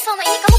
送的一个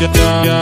da da da